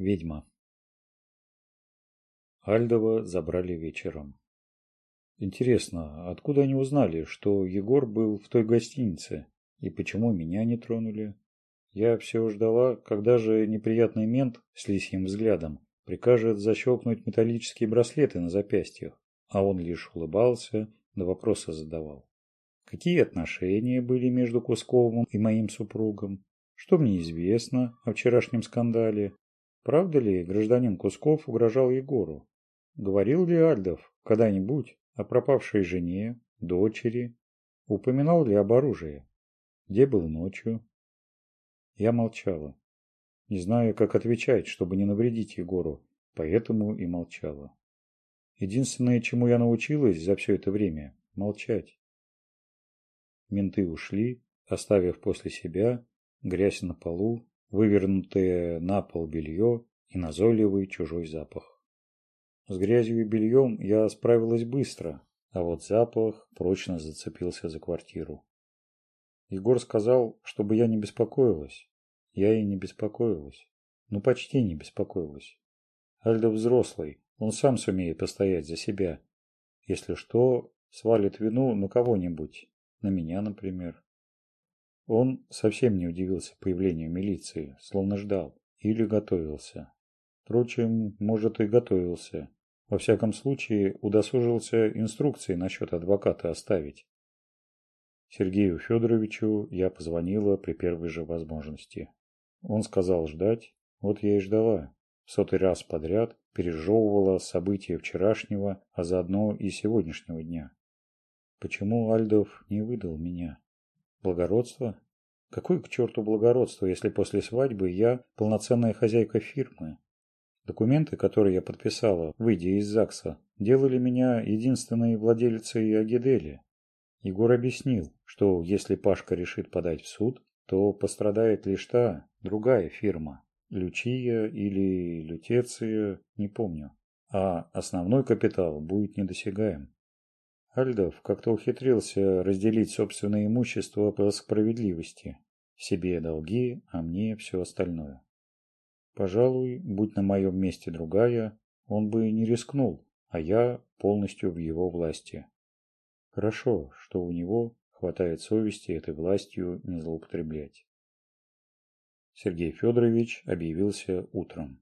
ведьма. Альдова забрали вечером. Интересно, откуда они узнали, что Егор был в той гостинице, и почему меня не тронули? Я все ждала, когда же неприятный мент с лисьим взглядом прикажет защелкнуть металлические браслеты на запястьях, а он лишь улыбался, да вопросы задавал. Какие отношения были между Кусковым и моим супругом? Что мне известно о вчерашнем скандале? Правда ли гражданин Кусков угрожал Егору? Говорил ли Альдов когда-нибудь о пропавшей жене, дочери? Упоминал ли об оружии? Где был ночью? Я молчала. Не знаю, как отвечать, чтобы не навредить Егору, поэтому и молчала. Единственное, чему я научилась за все это время – молчать. Менты ушли, оставив после себя грязь на полу вывернутое на пол белье и назойливый чужой запах. С грязью и бельем я справилась быстро, а вот запах прочно зацепился за квартиру. Егор сказал, чтобы я не беспокоилась. Я и не беспокоилась. Ну, почти не беспокоилась. Альдо взрослый, он сам сумеет постоять за себя. Если что, свалит вину на кого-нибудь. На меня, например. Он совсем не удивился появлению милиции, словно ждал или готовился. Впрочем, может и готовился. Во всяком случае, удосужился инструкции насчет адвоката оставить. Сергею Федоровичу я позвонила при первой же возможности. Он сказал ждать, вот я и ждала. В сотый раз подряд пережевывала события вчерашнего, а заодно и сегодняшнего дня. Почему Альдов не выдал меня? благородство, Какое к черту благородство, если после свадьбы я полноценная хозяйка фирмы? Документы, которые я подписала, выйдя из ЗАГСа, делали меня единственной владелицей Агидели. Егор объяснил, что если Пашка решит подать в суд, то пострадает лишь та, другая фирма. Лючия или Лютеция, не помню. А основной капитал будет недосягаем. Альдов, как то ухитрился разделить собственное имущество по справедливости. Себе долги, а мне все остальное. Пожалуй, будь на моем месте другая, он бы не рискнул, а я полностью в его власти. Хорошо, что у него хватает совести этой властью не злоупотреблять. Сергей Федорович объявился утром.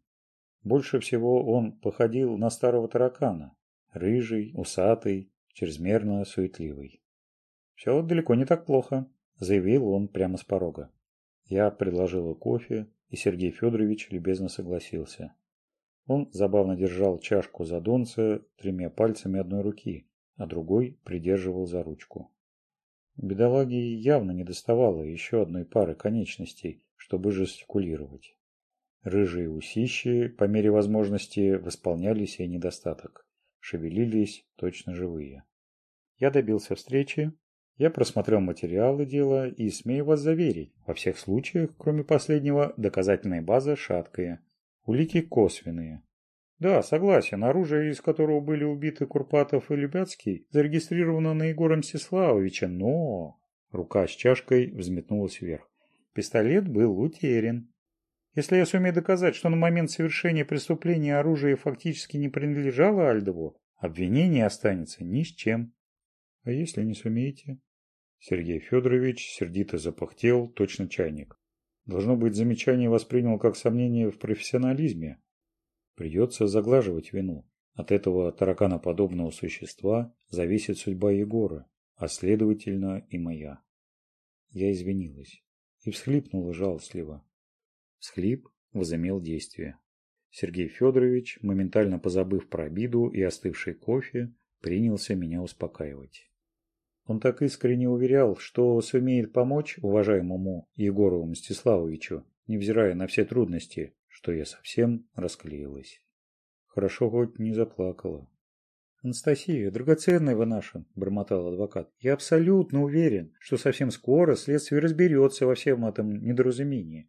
Больше всего он походил на старого таракана, рыжий, усатый, чрезмерно суетливый. «Все далеко не так плохо», – заявил он прямо с порога. Я предложила кофе, и Сергей Федорович любезно согласился. Он забавно держал чашку за донце тремя пальцами одной руки, а другой придерживал за ручку. Бедолаге явно не доставало еще одной пары конечностей, чтобы жестикулировать. Рыжие усищи, по мере возможности, восполняли сей недостаток. Шевелились точно живые. Я добился встречи, я просмотрел материалы дела и смею вас заверить, во всех случаях, кроме последнего, доказательная база шаткая, улики косвенные. Да, согласен, оружие, из которого были убиты Курпатов и Любяцкий, зарегистрировано на Егора Мстиславовича, но... Рука с чашкой взметнулась вверх. Пистолет был утерян. Если я сумею доказать, что на момент совершения преступления оружие фактически не принадлежало Альдову, обвинение останется ни с чем а если не сумеете? Сергей федорович сердито запахтел, точно чайник. Должно быть замечание воспринял как сомнение в профессионализме. Придется заглаживать вину. От этого тараканоподобного существа зависит судьба егора а следовательно и моя. Я извинилась и всхлипнула жалостливо. Всхлип возымел действие. Сергей Федорович, моментально позабыв про обиду и остывший кофе, принялся меня успокаивать. Он так искренне уверял, что сумеет помочь уважаемому Егору Мстиславовичу, невзирая на все трудности, что я совсем расклеилась. Хорошо хоть не заплакала. «Анастасия, драгоценная вы наша», – бормотал адвокат. «Я абсолютно уверен, что совсем скоро следствие разберется во всем этом недоразумении.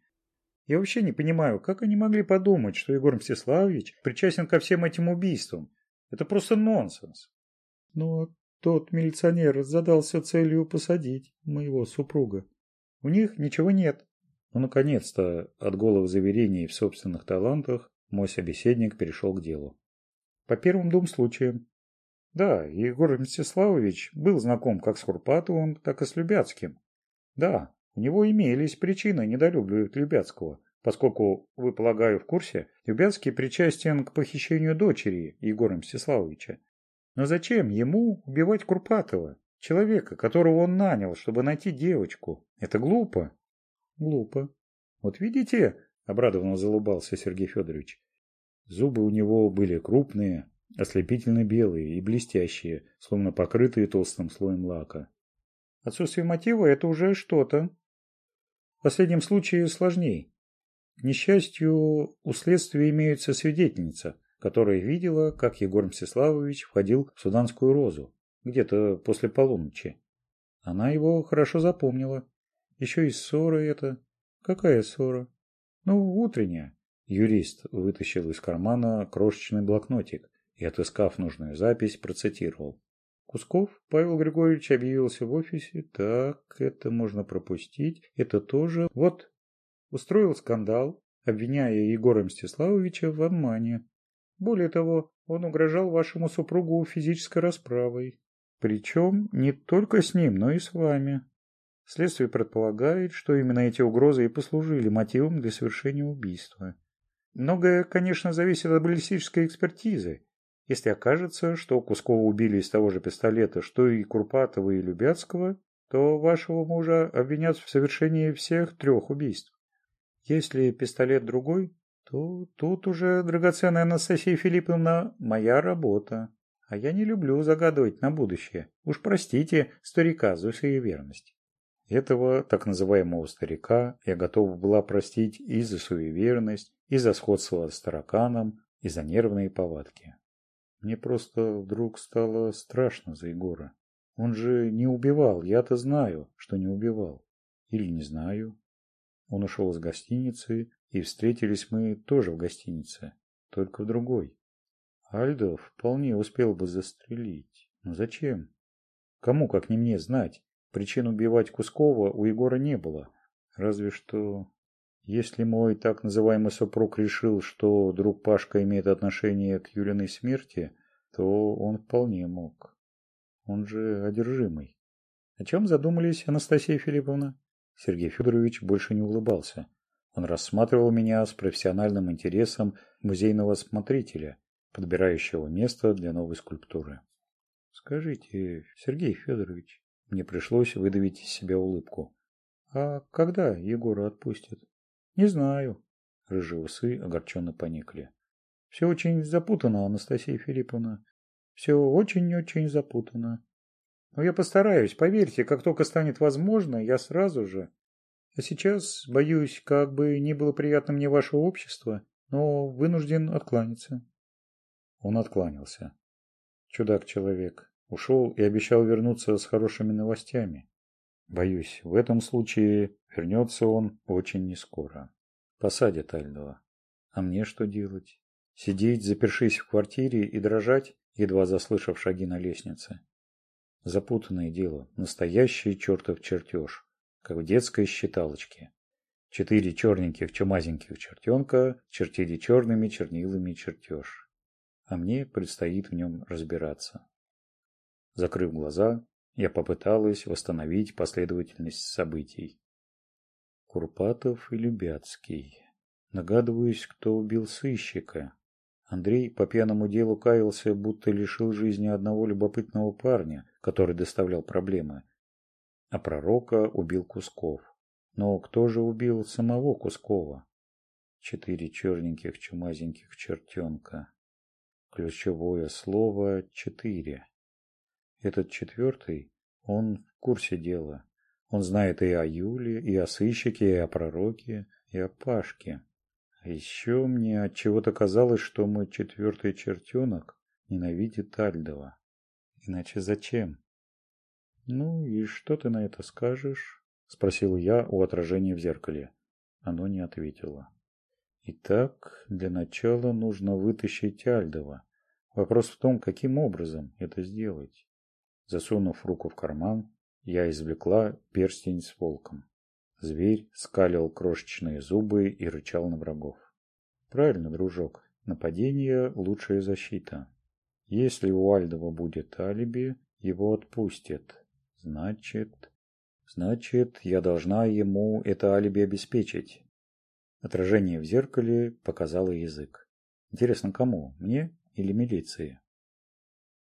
Я вообще не понимаю, как они могли подумать, что Егор Мстиславович причастен ко всем этим убийствам? Это просто нонсенс». «Ну а тот милиционер задался целью посадить моего супруга. У них ничего нет. Но, наконец-то, от голых заверений в собственных талантах, мой собеседник перешел к делу. По первым двум случаям. Да, Егор Мстиславович был знаком как с Курпатовым, так и с Любяцким. Да, у него имелись причины недолюбливать Любяцкого, поскольку, вы, полагаю, в курсе, Любяцкий причастен к похищению дочери Егора Мстиславовича. Но зачем ему убивать Курпатова, человека, которого он нанял, чтобы найти девочку? Это глупо. Глупо. Вот видите, обрадованно залыбался Сергей Федорович. Зубы у него были крупные, ослепительно белые и блестящие, словно покрытые толстым слоем лака. Отсутствие мотива – это уже что-то. В последнем случае сложней. К несчастью, у следствия имеются свидетельница – которая видела, как Егор Мстиславович входил в суданскую розу, где-то после полуночи. Она его хорошо запомнила. Еще и ссора это. Какая ссора? Ну, утренняя. Юрист вытащил из кармана крошечный блокнотик и, отыскав нужную запись, процитировал. Кусков Павел Григорьевич объявился в офисе. Так, это можно пропустить. Это тоже. Вот. Устроил скандал, обвиняя Егора Мстиславовича в обмане. Более того, он угрожал вашему супругу физической расправой. Причем не только с ним, но и с вами. Следствие предполагает, что именно эти угрозы и послужили мотивом для совершения убийства. Многое, конечно, зависит от баллистической экспертизы. Если окажется, что Кускова убили из того же пистолета, что и Курпатова и Любяцкого, то вашего мужа обвинят в совершении всех трех убийств. Если пистолет другой, то тут уже драгоценная Анастасия Филипповна моя работа, а я не люблю загадывать на будущее. Уж простите старика за верность. Этого так называемого старика я готова была простить и за суеверность, и за сходство с тараканом, и за нервные повадки. Мне просто вдруг стало страшно за Егора. Он же не убивал, я-то знаю, что не убивал. Или не знаю. Он ушел из гостиницы, и встретились мы тоже в гостинице, только в другой. Альдо вполне успел бы застрелить. Но зачем? Кому, как не мне, знать? Причин убивать Кускова у Егора не было. Разве что... Если мой так называемый супруг решил, что друг Пашка имеет отношение к Юлиной смерти, то он вполне мог. Он же одержимый. О чем задумались, Анастасия Филипповна? Сергей Федорович больше не улыбался. Он рассматривал меня с профессиональным интересом музейного смотрителя, подбирающего место для новой скульптуры. «Скажите, Сергей Федорович...» Мне пришлось выдавить из себя улыбку. «А когда Егора отпустят?» «Не знаю». Рыжие усы огорченно поникли. «Все очень запутано, Анастасия Филипповна. Все очень-очень запутано. Но я постараюсь, поверьте, как только станет возможно, я сразу же...» А сейчас, боюсь, как бы не было приятно мне ваше общество, но вынужден откланяться». Он откланялся. Чудак-человек. Ушел и обещал вернуться с хорошими новостями. Боюсь, в этом случае вернется он очень нескоро. Посадят Альдова. А мне что делать? Сидеть, запершись в квартире и дрожать, едва заслышав шаги на лестнице. Запутанное дело, настоящий чертов чертеж как в детской считалочке. Четыре черненьких чумазеньких чертенка чертили черными чернилами чертеж. А мне предстоит в нем разбираться. Закрыв глаза, я попыталась восстановить последовательность событий. Курпатов и Любяцкий. Нагадываюсь, кто убил сыщика. Андрей по пьяному делу каялся, будто лишил жизни одного любопытного парня, который доставлял проблемы, а пророка убил Кусков. Но кто же убил самого Кускова? Четыре черненьких чумазеньких чертенка. Ключевое слово «четыре». Этот четвертый, он в курсе дела. Он знает и о Юле, и о сыщике, и о пророке, и о Пашке. А еще мне от чего то казалось, что мой четвертый чертенок ненавидит Альдова. Иначе зачем? ну и что ты на это скажешь? Спросил я у отражения в зеркале. Оно не ответило. Итак для начала нужно вытащить альдова. Вопрос в том каким образом это сделать. Засунув руку в карман я извлекла перстень с волком зверь скалил крошечные зубы и рычал на врагов. Правильно дружок нападение лучшая защита. Если у альдова будет алиби его отпустят. Значит, значит, я должна ему это алиби обеспечить. Отражение в зеркале показало язык. Интересно, кому? Мне или милиции?